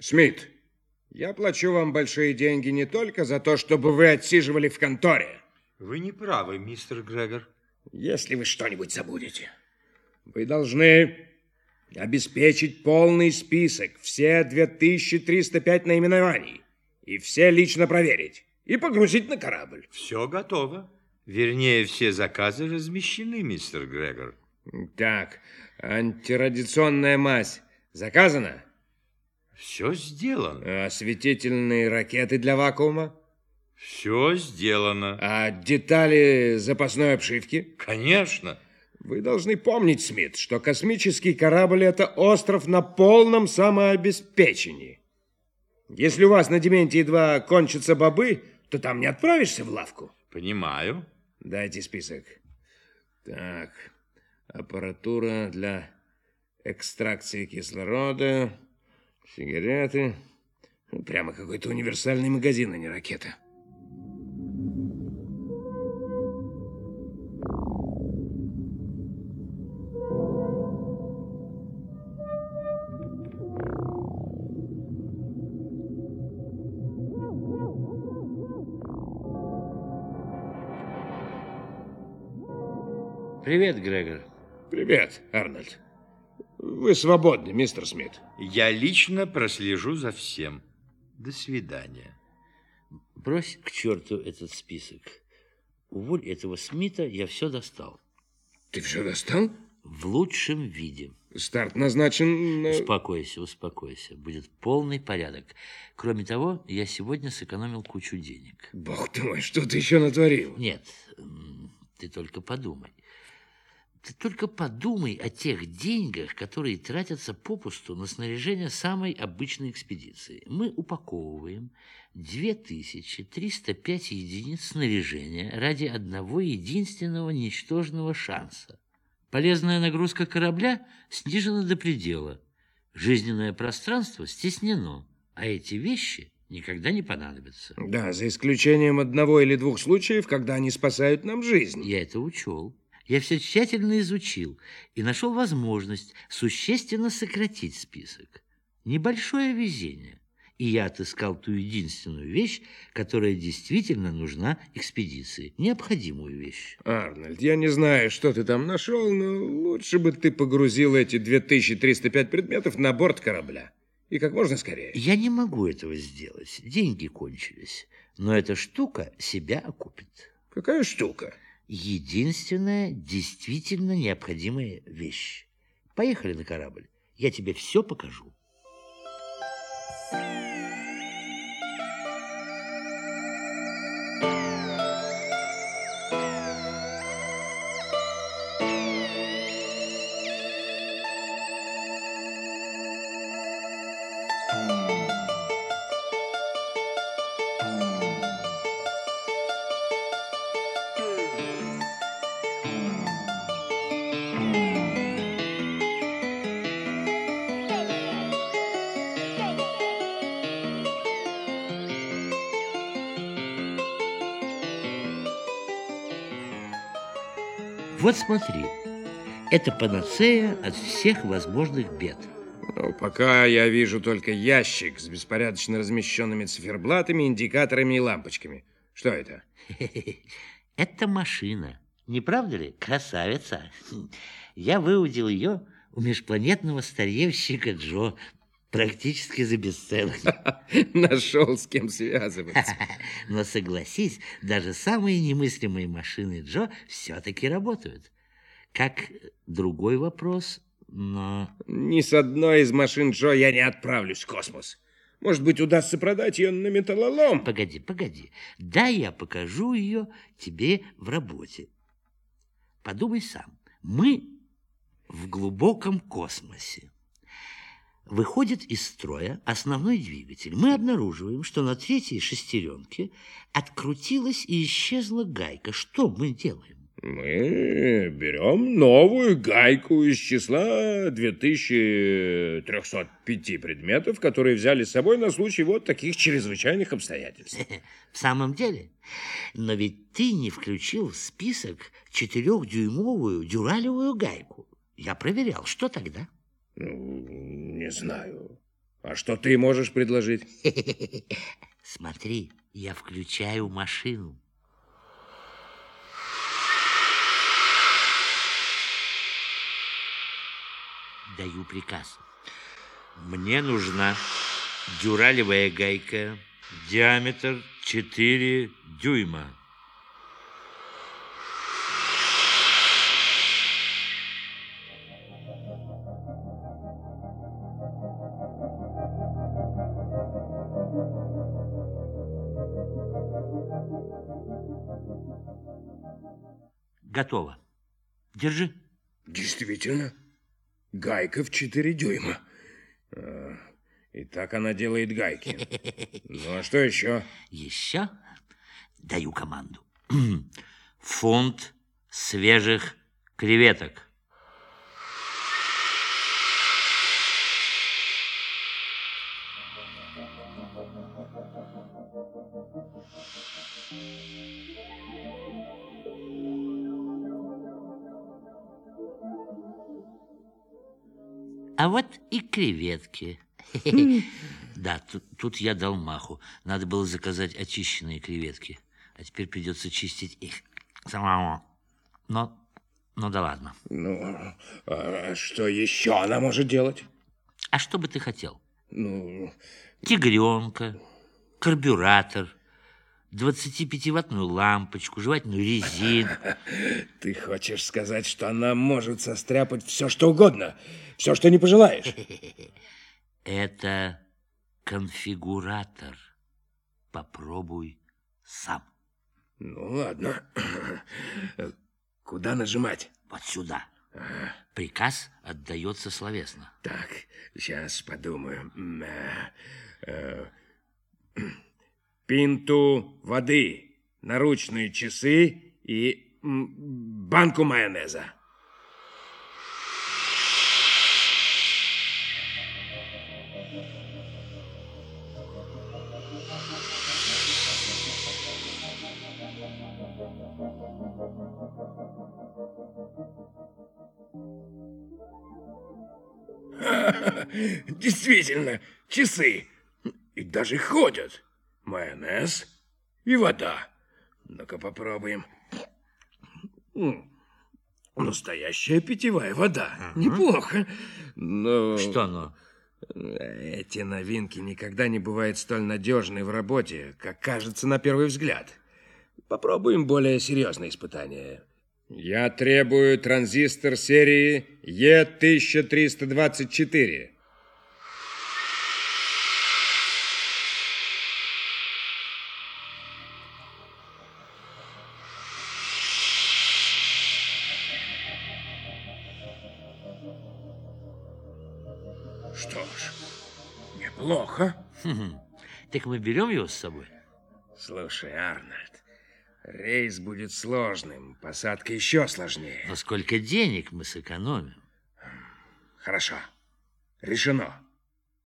Смит, я плачу вам большие деньги не только за то, чтобы вы отсиживали в конторе. Вы не правы, мистер Грегор. Если вы что-нибудь забудете, вы должны обеспечить полный список, все 2305 наименований, и все лично проверить, и погрузить на корабль. Все готово. Вернее, все заказы размещены, мистер Грегор. Так, антирадиационная мазь заказана? Все сделано. Осветительные ракеты для вакуума? Все сделано. А детали запасной обшивки? Конечно. Вы должны помнить, Смит, что космический корабль – это остров на полном самообеспечении. Если у вас на Дементии 2 кончатся бобы, то там не отправишься в лавку. Понимаю. Дайте список. Так, аппаратура для экстракции кислорода, сигареты. Прямо какой-то универсальный магазин, а не ракета. Привет, Грегор. Привет, Арнольд. Вы свободны, мистер Смит. Я лично прослежу за всем. До свидания. Брось к черту этот список. Уволь этого Смита, я все достал. Ты все достал? В лучшем виде. Старт назначен... на- Успокойся, успокойся. Будет полный порядок. Кроме того, я сегодня сэкономил кучу денег. Бог ты мой, что ты еще натворил? Нет, ты только подумай. Ты только подумай о тех деньгах, которые тратятся попусту на снаряжение самой обычной экспедиции. Мы упаковываем 2305 единиц снаряжения ради одного единственного ничтожного шанса. Полезная нагрузка корабля снижена до предела. Жизненное пространство стеснено, а эти вещи никогда не понадобятся. Да, за исключением одного или двух случаев, когда они спасают нам жизнь. Я это учел. Я все тщательно изучил и нашел возможность существенно сократить список. Небольшое везение. И я отыскал ту единственную вещь, которая действительно нужна экспедиции. Необходимую вещь. Арнольд, я не знаю, что ты там нашел, но лучше бы ты погрузил эти 2305 предметов на борт корабля. И как можно скорее. Я не могу этого сделать. Деньги кончились. Но эта штука себя окупит. Какая штука? Единственная действительно необходимая вещь. Поехали на корабль. Я тебе все покажу. Вот смотри. Это панацея от всех возможных бед. Ну, пока я вижу только ящик с беспорядочно размещенными циферблатами, индикаторами и лампочками. Что это? Это машина. Не правда ли? Красавица. Я выудил ее у межпланетного старьевщика Джо практически за бесценок. Нашел с кем связываться. Но согласись, даже самые немыслимые машины Джо все-таки работают. Как другой вопрос, но... Ни с одной из машин Джо я не отправлюсь в космос. Может быть, удастся продать ее на металлолом? Погоди, погоди. Дай я покажу ее тебе в работе. Подумай сам. Мы в глубоком космосе. Выходит из строя основной двигатель. Мы обнаруживаем, что на третьей шестеренке открутилась и исчезла гайка. Что мы делаем? Мы берем новую гайку из числа 2305 предметов, которые взяли с собой на случай вот таких чрезвычайных обстоятельств. В самом деле? Но ведь ты не включил в список четырехдюймовую дюралевую гайку. Я проверял. Что тогда? Ну, не знаю. А что ты можешь предложить? Смотри, я включаю машину. Даю приказ. Мне нужна дюралевая гайка, диаметр 4 дюйма. Готово. Держи. Действительно, гайка в 4 дюйма. А, и так она делает гайки. Ну, а что еще? Еще даю команду. Фунт свежих креветок. А вот и креветки. Да, тут, тут я дал маху. Надо было заказать очищенные креветки. А теперь придется чистить их самому. Но, ну да ладно. Ну, а что еще она может делать? А что бы ты хотел? Ну, Тигренка, карбюратор, 25-ваттную лампочку, жевательную резину. ты хочешь сказать, что она может состряпать все, что угодно? Все, что не пожелаешь? Это конфигуратор. Попробуй сам. Ну, ладно. Куда нажимать? Вот сюда. Приказ отдается словесно. Так, сейчас подумаю. Пинту воды, наручные часы и банку майонеза. Действительно, часы. И даже ходят. Майонез и вода. Ну-ка попробуем. Настоящая питьевая вода. Неплохо. Но... Что оно? Эти новинки никогда не бывают столь надежны в работе, как кажется на первый взгляд. Попробуем более серьезные испытания. Я требую транзистор серии Е1324. Что ж, неплохо. Так мы берем его с собой? Слушай, Арнольд, рейс будет сложным, посадка еще сложнее. Но сколько денег мы сэкономим? Хорошо, решено.